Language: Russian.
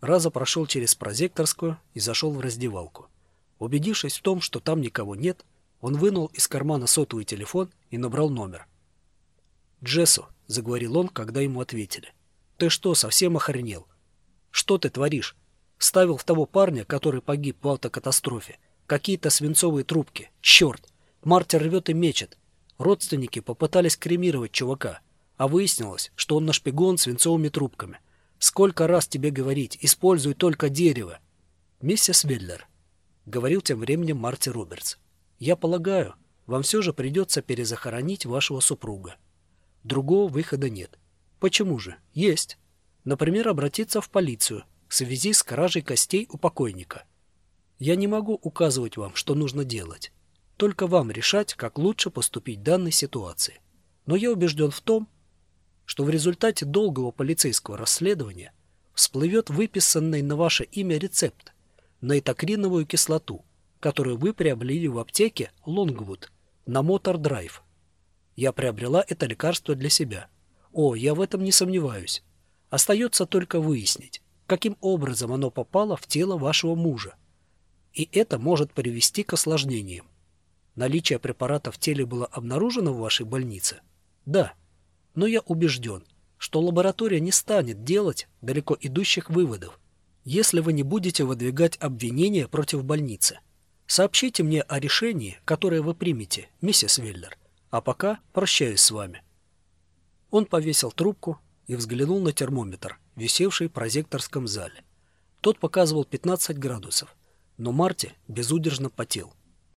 Раза прошел через прозекторскую и зашел в раздевалку. Убедившись в том, что там никого нет, он вынул из кармана сотовый телефон и набрал номер. «Джессу», — заговорил он, когда ему ответили. «Ты что, совсем охренел? Что ты творишь? Ставил в того парня, который погиб в автокатастрофе, какие-то свинцовые трубки. Черт! Мартин рвет и мечет. Родственники попытались кремировать чувака, а выяснилось, что он нашпигован свинцовыми трубками. Сколько раз тебе говорить, используй только дерево. Миссис Виллер, — говорил тем временем Марти Робертс, — я полагаю, вам все же придется перезахоронить вашего супруга. Другого выхода нет. Почему же? Есть. Например, обратиться в полицию в связи с кражей костей у покойника. Я не могу указывать вам, что нужно делать. Только вам решать, как лучше поступить в данной ситуации. Но я убежден в том, что в результате долгого полицейского расследования всплывет выписанный на ваше имя рецепт на этакриновую кислоту, которую вы приобрели в аптеке Лонгвуд на Мотор-Драйв. Я приобрела это лекарство для себя. О, я в этом не сомневаюсь. Остается только выяснить, каким образом оно попало в тело вашего мужа. И это может привести к осложнениям. Наличие препарата в теле было обнаружено в вашей больнице? Да. Но я убежден, что лаборатория не станет делать далеко идущих выводов, если вы не будете выдвигать обвинения против больницы. Сообщите мне о решении, которое вы примете, миссис Веллер. А пока прощаюсь с вами. Он повесил трубку и взглянул на термометр, висевший в прозекторском зале. Тот показывал 15 градусов, но Марти безудержно потел.